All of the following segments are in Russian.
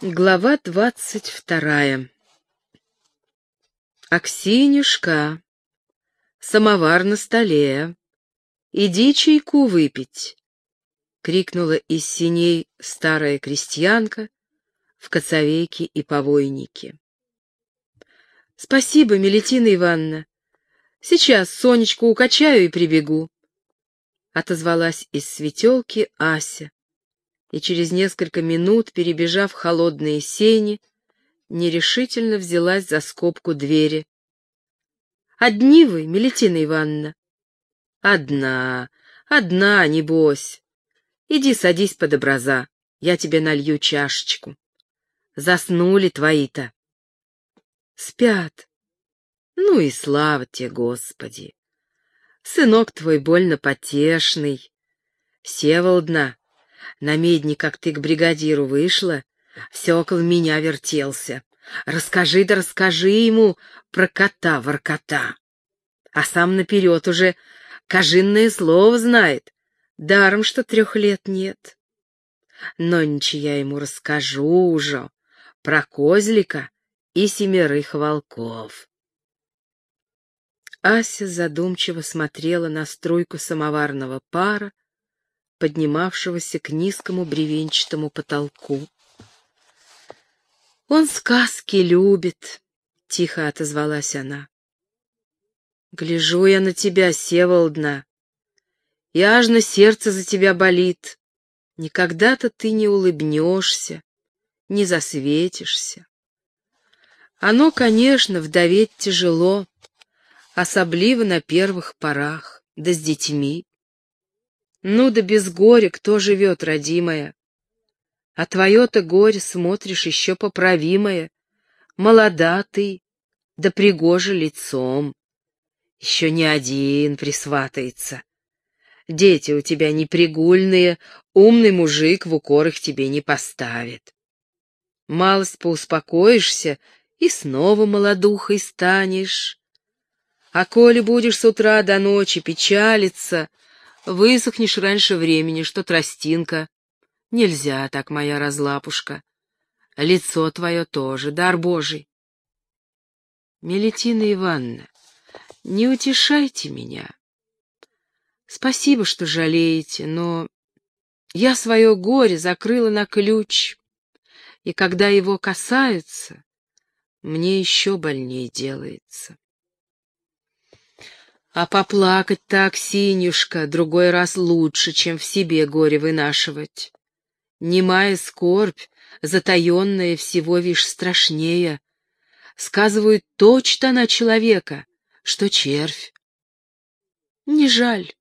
Глава двадцать вторая. «Аксинюшка, самовар на столе. Иди чайку выпить!» — крикнула из синей старая крестьянка в коцовейке и повойнике. «Спасибо, Мелетина Ивановна. Сейчас Сонечку укачаю и прибегу», — отозвалась из светелки Ася и через несколько минут, перебежав холодные сени, нерешительно взялась за скобку двери. «Одни вы, Мелетина Ивановна?» «Одна, одна, небось. Иди садись под образа, я тебе налью чашечку. Заснули твои-то?» «Спят. Ну и слава тебе, Господи! Сынок твой больно потешный. Севолдна, на медне, как ты к бригадиру вышла, все около меня вертелся. Расскажи да расскажи ему про кота-воркота. А сам наперед уже кожинное слово знает, даром, что трех лет нет. Но ничего я ему расскажу уже про козлика и семерых волков. Ася задумчиво смотрела на струйку самоварного пара, поднимавшегося к низкому бревенчатому потолку. «Он сказки любит», — тихо отозвалась она. «Гляжу я на тебя, Севолдна, и аж на сердце за тебя болит. Никогда-то ты не улыбнешься, не засветишься. Оно, конечно, вдоветь тяжело, особливо на первых порах, да с детьми. Ну да без горя кто живет, родимая? А твое-то горе смотришь еще поправимое. Молода ты, да пригоже лицом. Еще не один присватается. Дети у тебя непригульные, умный мужик в укор их тебе не поставит. Малость поуспокоишься и снова молодухой станешь. А коли будешь с утра до ночи печалиться, Высохнешь раньше времени, что тростинка. Нельзя так, моя разлапушка. Лицо твое тоже, дар Божий. Мелетина Ивановна, не утешайте меня. Спасибо, что жалеете, но я свое горе закрыла на ключ, и когда его касаются, мне еще больнее делается. А поплакать так, Синюшка, другой раз лучше, чем в себе горе вынашивать. Немая скорбь, затаенная всего вишь страшнее. Сказывают, точит она человека, что червь. Не жаль.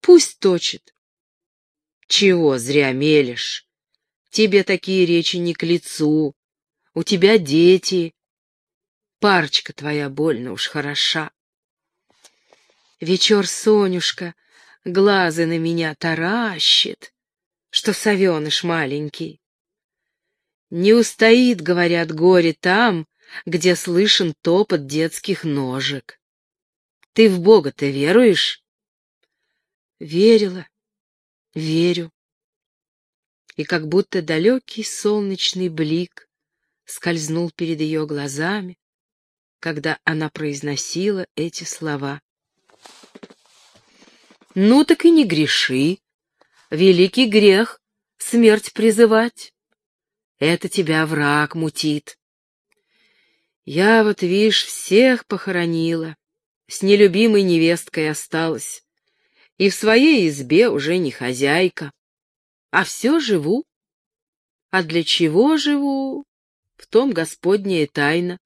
Пусть точит. Чего зря мелешь? Тебе такие речи не к лицу. У тебя дети. Парочка твоя больно уж хороша. Вечер Сонюшка глазы на меня таращит, что совеныш маленький. Не устоит, говорят, горе там, где слышен топот детских ножек. Ты в Бога-то веруешь? Верила, верю. И как будто далекий солнечный блик скользнул перед ее глазами, когда она произносила эти слова. Ну так и не греши. Великий грех — смерть призывать. Это тебя враг мутит. Я вот, видишь, всех похоронила, с нелюбимой невесткой осталась, и в своей избе уже не хозяйка, а все живу. А для чего живу? В том Господняя тайна.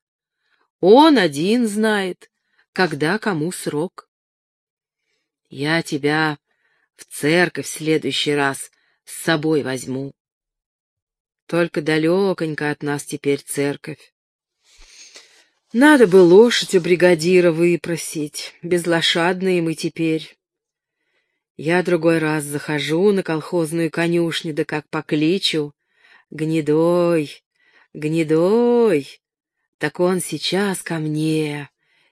Он один знает, когда кому срок. Я тебя в церковь в следующий раз с собой возьму. Только далеконько от нас теперь церковь. Надо бы лошадь у бригадира выпросить, безлошадные мы теперь. Я другой раз захожу на колхозную конюшню, да как покличу. Гнедой, гнедой, так он сейчас ко мне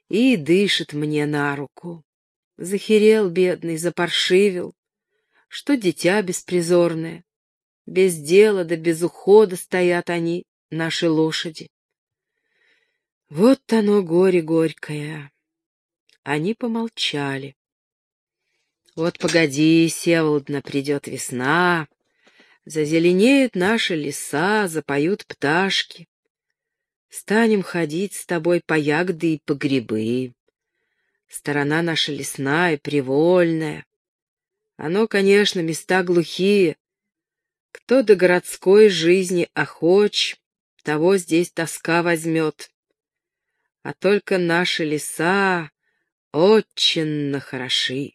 и дышит мне на руку. Захерел, бедный, запаршивил. Что дитя беспризорное. Без дела да без ухода стоят они, наши лошади. Вот оно горе горькое. Они помолчали. Вот погоди, Севолодна, придет весна, зазеленеют наши леса, запоют пташки. Станем ходить с тобой по ягоды и по грибы. Сторона наша лесная, привольная. Оно, конечно, места глухие. Кто до городской жизни охоч, того здесь тоска возьмет. А только наши леса очень хороши.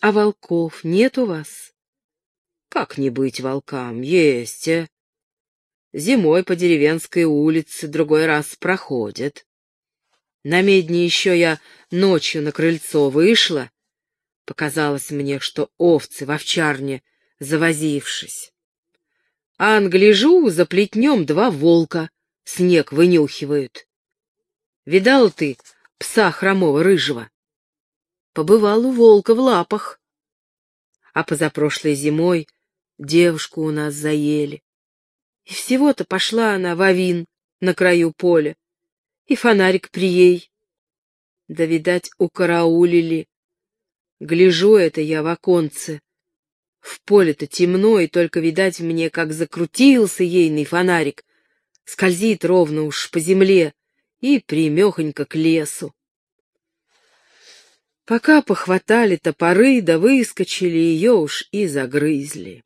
А волков нет у вас? Как не быть волкам? Есть. Зимой по деревенской улице другой раз проходят. На медне еще я ночью на крыльцо вышла. Показалось мне, что овцы в овчарне, завозившись. А гляжу, за плетнем два волка снег вынюхивают. Видал ты пса хромого рыжего? побывал у волка в лапах. А позапрошлой зимой девушку у нас заели. И всего-то пошла она в авин на краю поля, и фонарик при ей. Да, видать, укараулили. Гляжу это я в оконце. В поле-то темно, и только, видать, мне, как закрутился ейный фонарик, скользит ровно уж по земле и примехонько к лесу. Пока похватали топоры, да выскочили, ее уж и загрызли.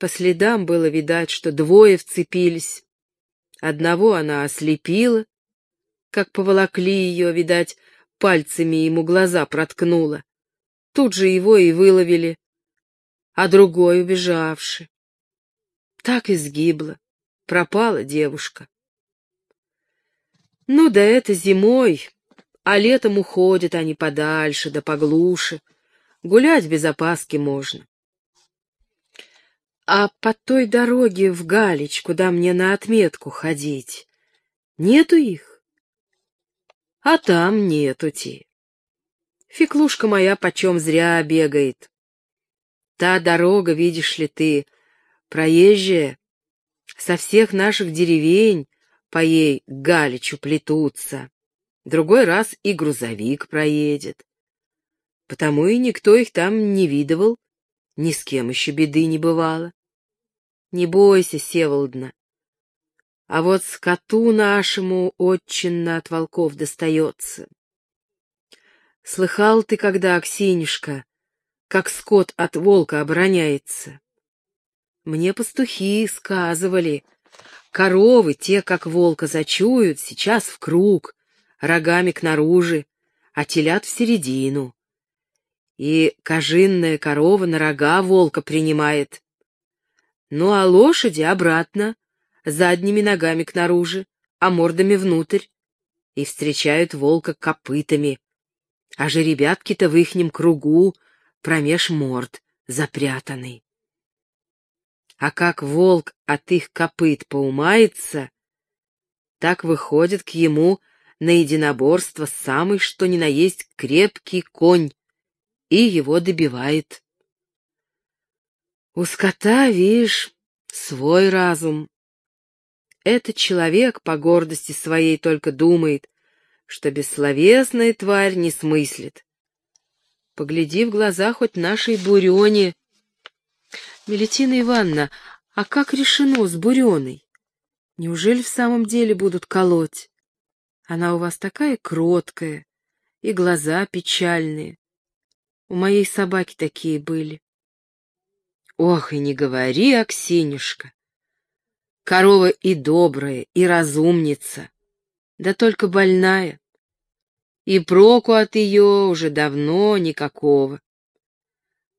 По следам было видать, что двое вцепились. Одного она ослепила, как поволокли ее, видать, пальцами ему глаза проткнула. Тут же его и выловили, а другой убежавший. Так и сгибла, пропала девушка. Ну да это зимой, а летом уходят они подальше, да поглуше. Гулять без опаски можно. А по той дороге в Галич, куда мне на отметку ходить, нету их? А там нету те. Феклушка моя почем зря бегает. Та дорога, видишь ли ты, проезжая, со всех наших деревень по ей Галичу плетутся другой раз и грузовик проедет. Потому и никто их там не видывал, ни с кем еще беды не бывало. Не бойся, Севолодна. А вот скоту нашему отчинно от волков достается. Слыхал ты, когда, Аксинюшка, как скот от волка обороняется? Мне пастухи сказывали, коровы, те, как волка зачуют, сейчас в круг, рогами к наружи, а телят в середину. И кожинная корова на рога волка принимает. Ну а лошади обратно, задними ногами к наружи, а мордами внутрь, и встречают волка копытами. А же ребятки-то в ихнем кругу промеж морд запрятаны. А как волк от их копыт поумается, так выходит к ему на единоборство самый что ни на есть крепкий конь и его добивает. У скота, видишь, свой разум. Этот человек по гордости своей только думает, что бессловесная тварь не смыслит. Погляди в глаза хоть нашей Бурёне. Мелетина Ивановна, а как решено с Бурёной? Неужели в самом деле будут колоть? Она у вас такая кроткая, и глаза печальные. У моей собаки такие были. Ох, и не говори, Аксинюшка. Корова и добрая, и разумница, да только больная. И проку от ее уже давно никакого.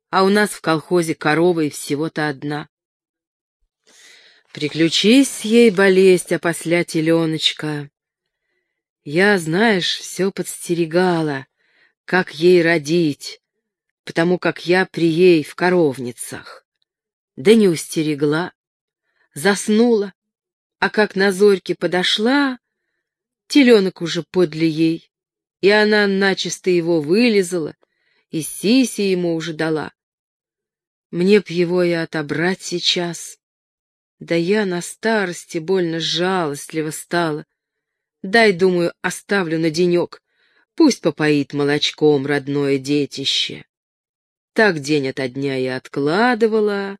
А у нас в колхозе корова и всего-то одна. Приключись ей болезнь, а после теленочка. Я, знаешь, все подстерегала, как ей родить, потому как я при ей в коровницах. Да не устерегла, заснула, а как на зорьке подошла, теленок уже подле ей, и она начисто его вылезала, и сиси ему уже дала. Мне б его и отобрать сейчас. Да я на старости больно жалостливо стала. Дай, думаю, оставлю на денек. Пусть попоит молочком родное детище. Так день ото дня и откладывала.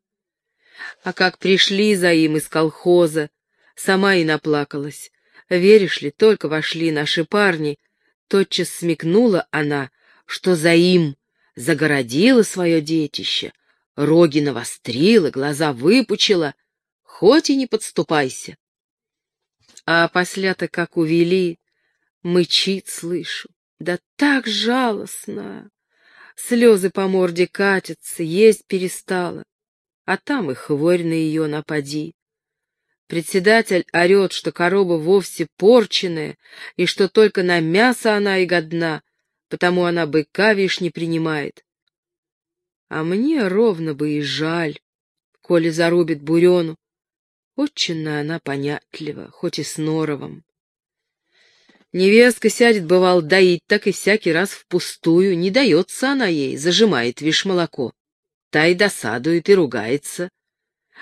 А как пришли за им из колхоза, сама и наплакалась. Веришь ли, только вошли наши парни, тотчас смекнула она, что за им загородила свое детище, роги навострила, глаза выпучила, хоть и не подступайся. А после-то как увели, мычит слышу, да так жалостно. Слезы по морде катятся, есть перестала, а там и хворь на ее напади. Председатель орет, что корова вовсе порченная, и что только на мясо она и годна, потому она быка вишь не принимает. А мне ровно бы и жаль, коли зарубит бурену. Отчинно она понятлива, хоть и с норовом. Невестка сядет, бывал, доить, так и всякий раз впустую, не дается она ей, зажимает вишь молоко. Та и досадует, и ругается.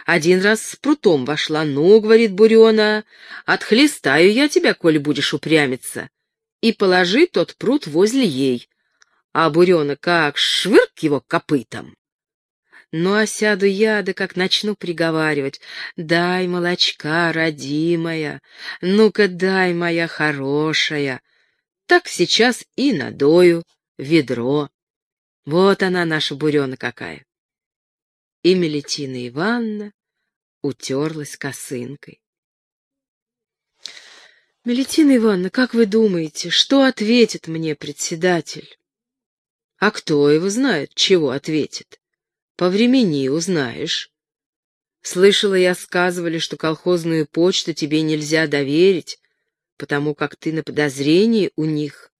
Один раз с прутом вошла, ну, говорит Бурена, отхлестаю я тебя, коли будешь упрямиться, и положи тот прут возле ей, а бурена как швырк его копытом. Ну, а сяду я, да как начну приговаривать. Дай молочка, родимая, ну-ка дай, моя хорошая. Так сейчас и надою ведро. Вот она, наша бурена какая. И Мелетина Ивановна утерлась косынкой. Мелетина Ивановна, как вы думаете, что ответит мне председатель? А кто его знает, чего ответит? По времени узнаешь. Слышала я, сказывали, что колхозную почту тебе нельзя доверить, потому как ты на подозрении у них.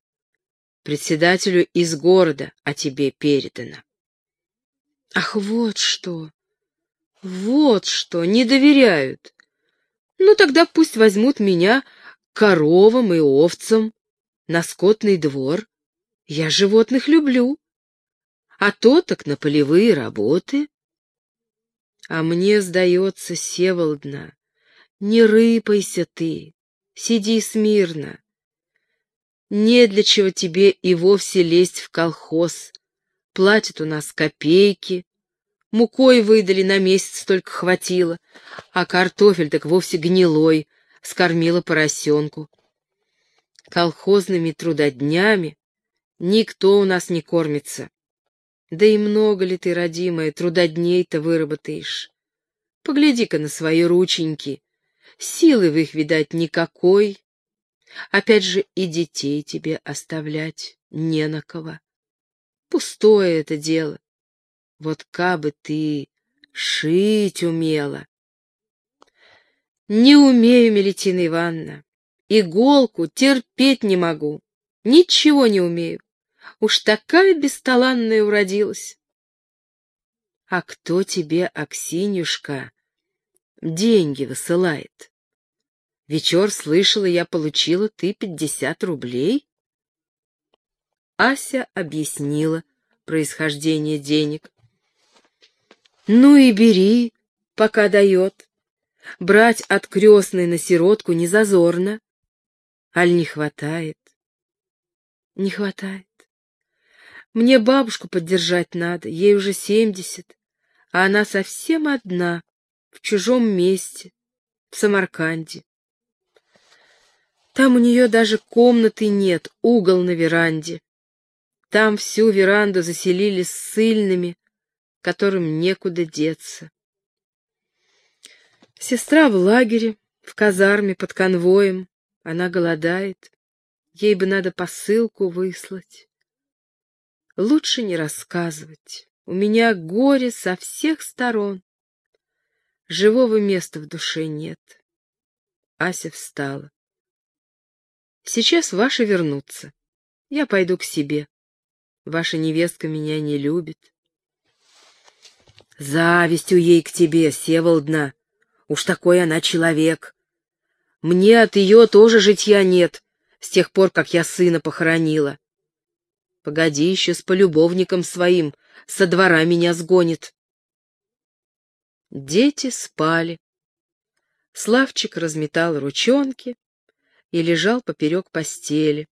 Председателю из города о тебе передано. Ах, вот что! Вот что! Не доверяют! Ну, тогда пусть возьмут меня коровам и овцам на скотный двор. Я животных люблю. А то так на полевые работы. А мне, сдается, Севолдна, не рыпайся ты, сиди смирно. Не для чего тебе и вовсе лезть в колхоз. Платят у нас копейки, мукой выдали на месяц только хватило, а картофель так вовсе гнилой, скормила поросенку. Колхозными трудоднями Никто у нас не кормится. Да и много ли ты, родимая, трудодней-то выработаешь? Погляди-ка на свои рученьки. Силы в их, видать, никакой. Опять же, и детей тебе оставлять не на кого. Пустое это дело. Вот кабы ты шить умела. Не умею, Мелитина Ивановна. Иголку терпеть не могу. Ничего не умею. Уж такая бесталанная уродилась. А кто тебе, Аксинюшка, деньги высылает? Вечер слышала, я получила ты пятьдесят рублей? Ася объяснила происхождение денег. Ну и бери, пока дает. Брать от крестной на сиротку не зазорно. Аль не хватает? Не хватает. Мне бабушку поддержать надо, ей уже семьдесят, а она совсем одна, в чужом месте, в Самарканде. Там у нее даже комнаты нет, угол на веранде. Там всю веранду заселили ссыльными, которым некуда деться. Сестра в лагере, в казарме, под конвоем. Она голодает. Ей бы надо посылку выслать. Лучше не рассказывать. У меня горе со всех сторон. Живого места в душе нет. Ася встала. Сейчас ваши вернутся. Я пойду к себе. Ваша невестка меня не любит. Завистью ей к тебе, Севолдна. Уж такой она человек. Мне от ее тоже житья нет, с тех пор, как я сына похоронила. Погоди еще с полюбовником своим, со двора меня сгонит. Дети спали. Славчик разметал ручонки и лежал поперек постели.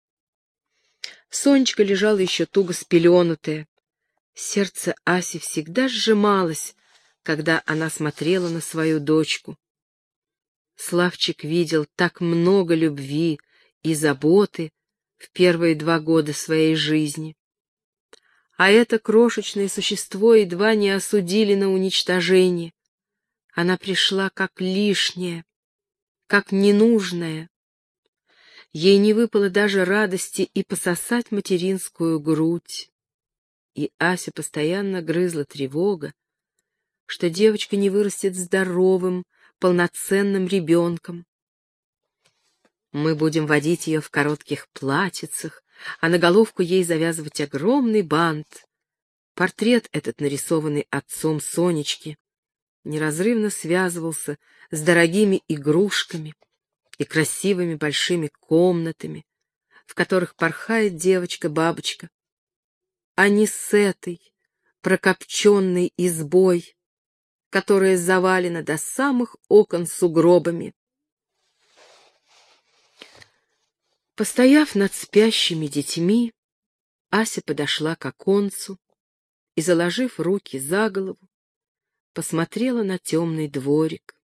Сонечка лежала еще туго спеленутая. Сердце Аси всегда сжималось, когда она смотрела на свою дочку. Славчик видел так много любви и заботы в первые два года своей жизни. А это крошечное существо едва не осудили на уничтожение. Она пришла как лишняя, как ненужная. Ей не выпало даже радости и пососать материнскую грудь. И Ася постоянно грызла тревога, что девочка не вырастет здоровым, полноценным ребенком. Мы будем водить ее в коротких платьицах, а на головку ей завязывать огромный бант. Портрет этот, нарисованный отцом Сонечки, неразрывно связывался с дорогими игрушками и красивыми большими комнатами, в которых порхает девочка-бабочка, а не с этой прокопченной избой, которая завалена до самых окон сугробами. Постояв над спящими детьми, Ася подошла к оконцу и, заложив руки за голову, посмотрела на темный дворик.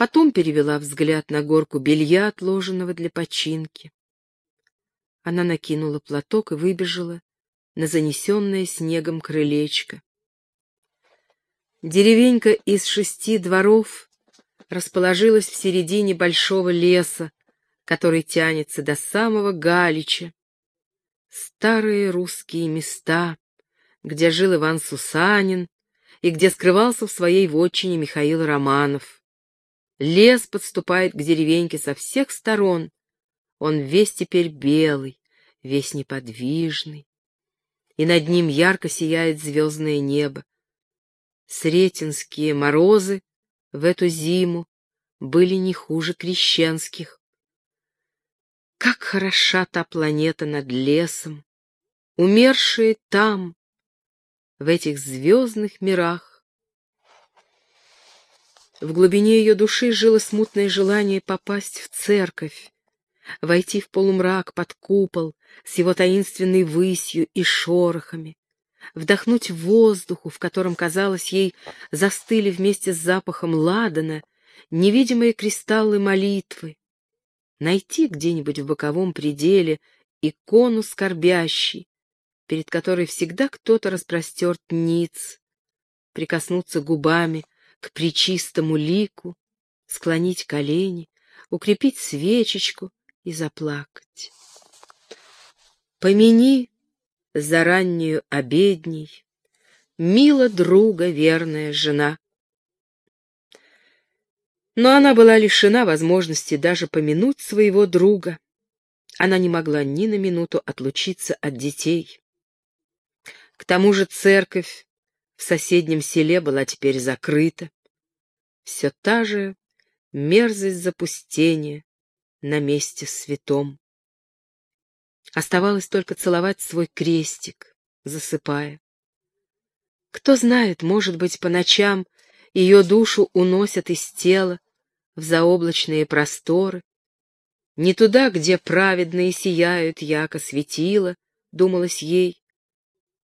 Потом перевела взгляд на горку белья, отложенного для починки. Она накинула платок и выбежала на занесенное снегом крылечко. Деревенька из шести дворов расположилась в середине большого леса, который тянется до самого Галича. Старые русские места, где жил Иван Сусанин и где скрывался в своей вотчине Михаил Романов. Лес подступает к деревеньке со всех сторон. Он весь теперь белый, весь неподвижный. И над ним ярко сияет звездное небо. Сретенские морозы в эту зиму были не хуже крещенских. Как хороша та планета над лесом, умершие там, в этих звездных мирах. В глубине ее души жило смутное желание попасть в церковь, войти в полумрак под купол с его таинственной высью и шорохами, вдохнуть воздуху, в котором, казалось, ей застыли вместе с запахом ладана невидимые кристаллы молитвы, найти где-нибудь в боковом пределе икону скорбящей, перед которой всегда кто-то распростерт ниц, прикоснуться губами к причистому лику, склонить колени, укрепить свечечку и заплакать. Помяни за раннюю обедней, мила друга верная жена, но она была лишена возможности даже помянуть своего друга. Она не могла ни на минуту отлучиться от детей. К тому же церковь в соседнем селе была теперь закрыта. Все та же мерзость запустения на месте святом. Оставалось только целовать свой крестик, засыпая. Кто знает, может быть, по ночам ее душу уносят из тела в заоблачные просторы. Не туда, где праведные сияют, яко светило, думалось ей,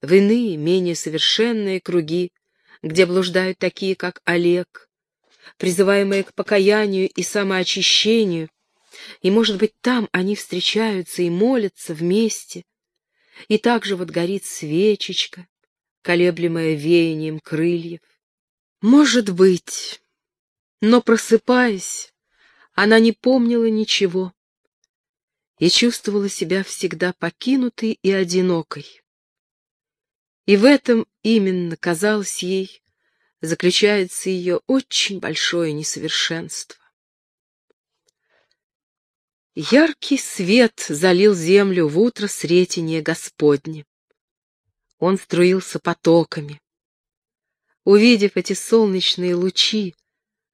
в иные, менее совершенные круги, где блуждают такие, как Олег, призываемые к покаянию и самоочищению, и, может быть, там они встречаются и молятся вместе, и также вот горит свечечка, колеблемая веянием крыльев. Может быть, но, просыпаясь, она не помнила ничего и чувствовала себя всегда покинутой и одинокой. И в этом именно, казалось ей, заключается ее очень большое несовершенство. Яркий свет залил землю в утро сретения Господне. Он струился потоками. Увидев эти солнечные лучи,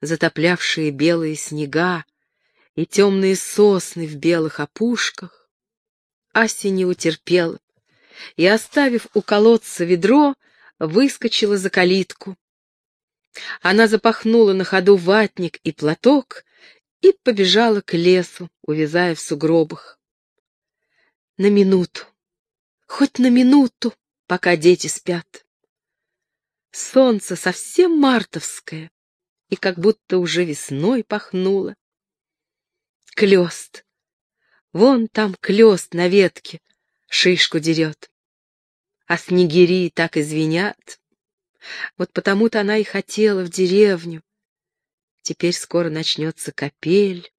затоплявшие белые снега и темные сосны в белых опушках, Ася не утерпела и, оставив у колодца ведро, выскочила за калитку. Она запахнула на ходу ватник и платок и побежала к лесу, увязая в сугробах. На минуту, хоть на минуту, пока дети спят. Солнце совсем мартовское и как будто уже весной пахнуло. Клёст. Вон там клёст на ветке, шишку дерет. А снегири так извинят. Вот потому-то она и хотела в деревню. Теперь скоро начнется капель.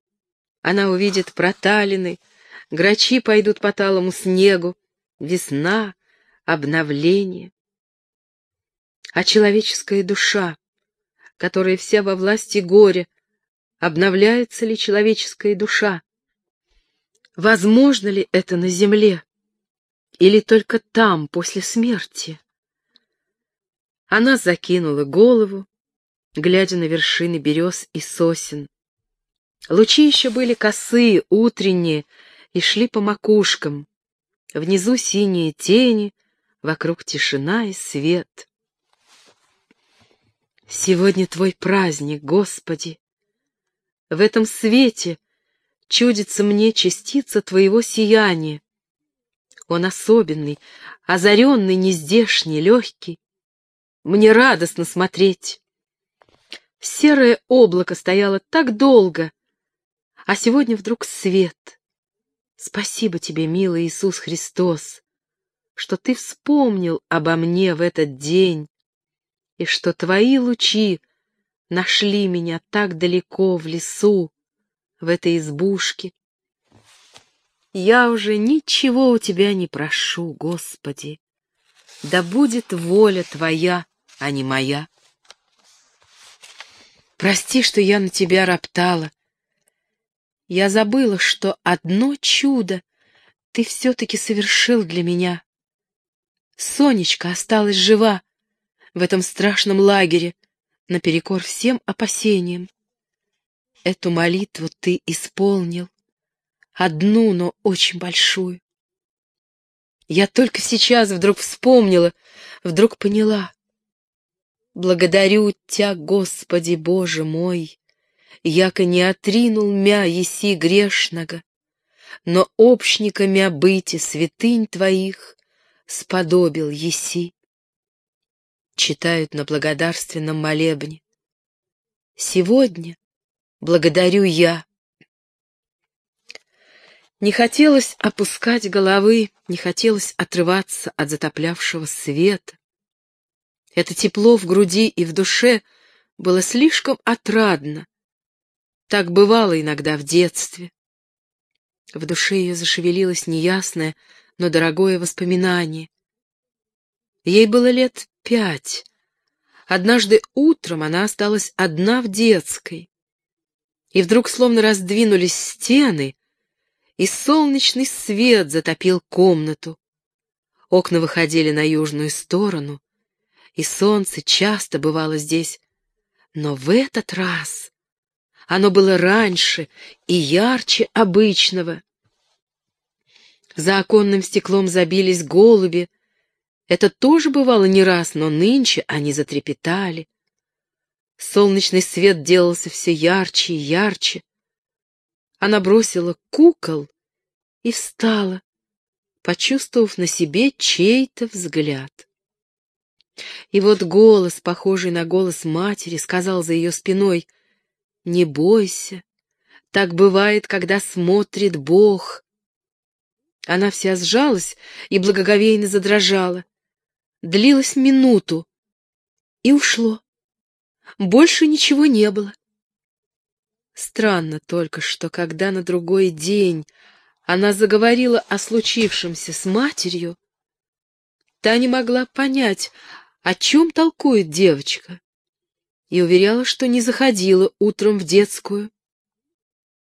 Она увидит проталины, грачи пойдут по талому снегу, весна, обновление. А человеческая душа, которая вся во власти горя, обновляется ли человеческая душа? Возможно ли это на земле? Или только там, после смерти? Она закинула голову, глядя на вершины берез и сосен. Лучи еще были косые, утренние, и шли по макушкам. Внизу синие тени, вокруг тишина и свет. Сегодня твой праздник, Господи. В этом свете чудится мне частица твоего сияния. Он особенный, озаренный, нездешний, легкий. Мне радостно смотреть. Серое облако стояло так долго, а сегодня вдруг свет. Спасибо тебе, милый Иисус Христос, что ты вспомнил обо мне в этот день, и что твои лучи нашли меня так далеко в лесу, в этой избушке. Я уже ничего у тебя не прошу, Господи. Да будет воля твоя а не моя. Прости, что я на тебя роптала. Я забыла, что одно чудо ты все-таки совершил для меня. Сонечка осталась жива в этом страшном лагере, наперекор всем опасениям. Эту молитву ты исполнил, одну, но очень большую. Я только сейчас вдруг вспомнила, вдруг поняла. Благодарю Тя, Господи Боже мой, яко не отринул мя еси грешного, но общника мя быти святынь Твоих сподобил еси. Читают на благодарственном молебне. Сегодня благодарю я. Не хотелось опускать головы, не хотелось отрываться от затоплявшего света. Это тепло в груди и в душе было слишком отрадно. Так бывало иногда в детстве. В душе ее зашевелилось неясное, но дорогое воспоминание. Ей было лет пять. Однажды утром она осталась одна в детской. И вдруг словно раздвинулись стены, и солнечный свет затопил комнату. Окна выходили на южную сторону, и солнце часто бывало здесь, но в этот раз оно было раньше и ярче обычного. За оконным стеклом забились голуби. Это тоже бывало не раз, но нынче они затрепетали. Солнечный свет делался все ярче и ярче. Она бросила кукол и встала, почувствовав на себе чей-то взгляд. И вот голос, похожий на голос матери, сказал за ее спиной, «Не бойся, так бывает, когда смотрит Бог». Она вся сжалась и благоговейно задрожала. Длилась минуту и ушло. Больше ничего не было. Странно только, что когда на другой день она заговорила о случившемся с матерью, та не могла понять, о чем толкует девочка, и уверяла, что не заходила утром в детскую.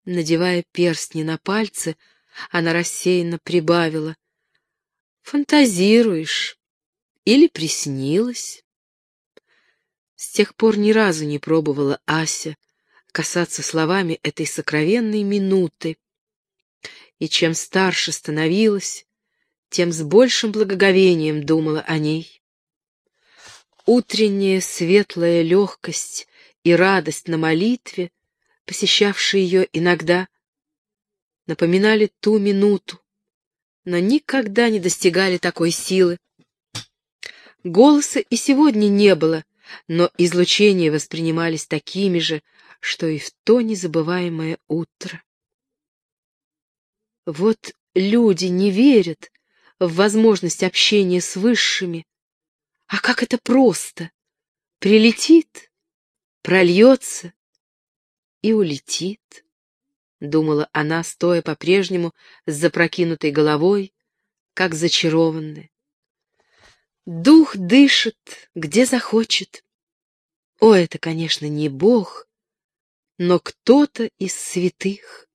Надевая перстни на пальцы, она рассеянно прибавила. «Фантазируешь? Или приснилось?» С тех пор ни разу не пробовала Ася касаться словами этой сокровенной минуты. И чем старше становилась, тем с большим благоговением думала о ней. утренняя светлая легкость и радость на молитве, посещавшие ее иногда, напоминали ту минуту, но никогда не достигали такой силы. Голоса и сегодня не было, но излучения воспринимались такими же, что и в то незабываемое утро. Вот люди не верят в возможность общения с высшими. А как это просто! Прилетит, прольется и улетит, — думала она, стоя по-прежнему с запрокинутой головой, как зачарованная. Дух дышит, где захочет. О, это, конечно, не Бог, но кто-то из святых.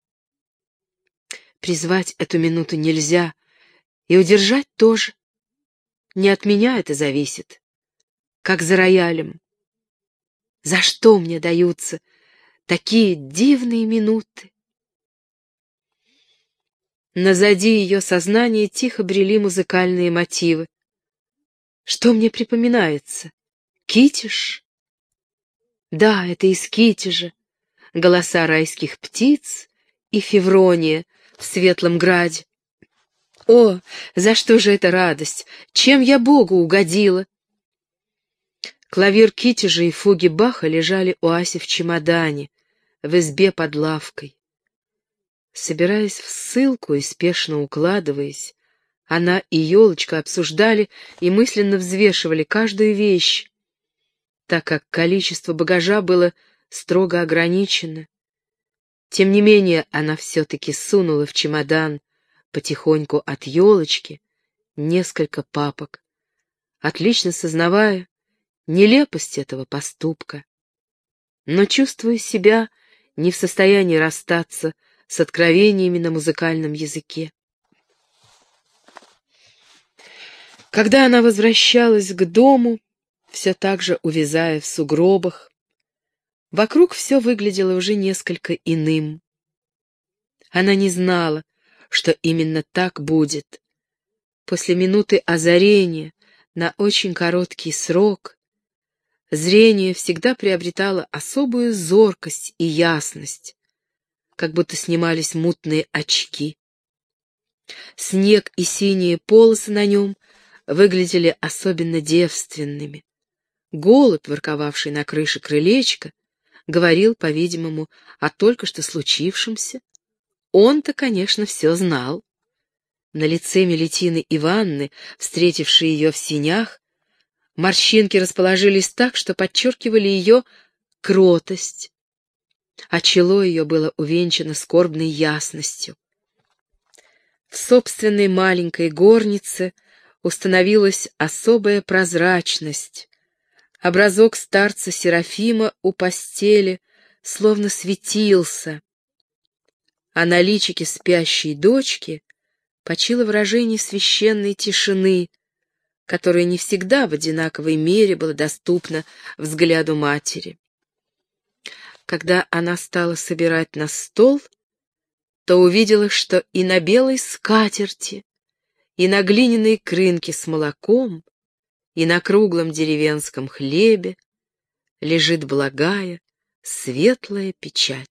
Призвать эту минуту нельзя, и удержать тоже. Не от меня это зависит, как за роялем. За что мне даются такие дивные минуты? Назади ее сознания тихо брели музыкальные мотивы. Что мне припоминается? Китиш? Да, это из Китежа. Голоса райских птиц и Феврония в Светлом Граде. О, за что же эта радость? Чем я Богу угодила? Клавир Китежа и фуги Баха лежали у Аси в чемодане, в избе под лавкой. Собираясь в ссылку и спешно укладываясь, она и елочка обсуждали и мысленно взвешивали каждую вещь, так как количество багажа было строго ограничено. Тем не менее, она все-таки сунула в чемодан потихоньку от елочки несколько папок, отлично сознавая нелепость этого поступка, но чувствуя себя не в состоянии расстаться с откровениями на музыкальном языке. Когда она возвращалась к дому, все так же увязая в сугробах, вокруг все выглядело уже несколько иным. Она не знала, что именно так будет. После минуты озарения на очень короткий срок зрение всегда приобретало особую зоркость и ясность, как будто снимались мутные очки. Снег и синие полосы на нем выглядели особенно девственными. Голубь, ворковавший на крыше крылечка, говорил, по-видимому, о только что случившемся. Он-то, конечно, все знал. На лице Мелетины Иванны, встретившей ее в синях, морщинки расположились так, что подчеркивали ее кротость, а чело ее было увенчано скорбной ясностью. В собственной маленькой горнице — установилась особая прозрачность. Образок старца Серафима у постели словно светился, а на личике спящей дочки почило выражение священной тишины, которое не всегда в одинаковой мере было доступно взгляду матери. Когда она стала собирать на стол, то увидела, что и на белой скатерти и на глиняной крынке с молоком, и на круглом деревенском хлебе лежит благая, светлая печать.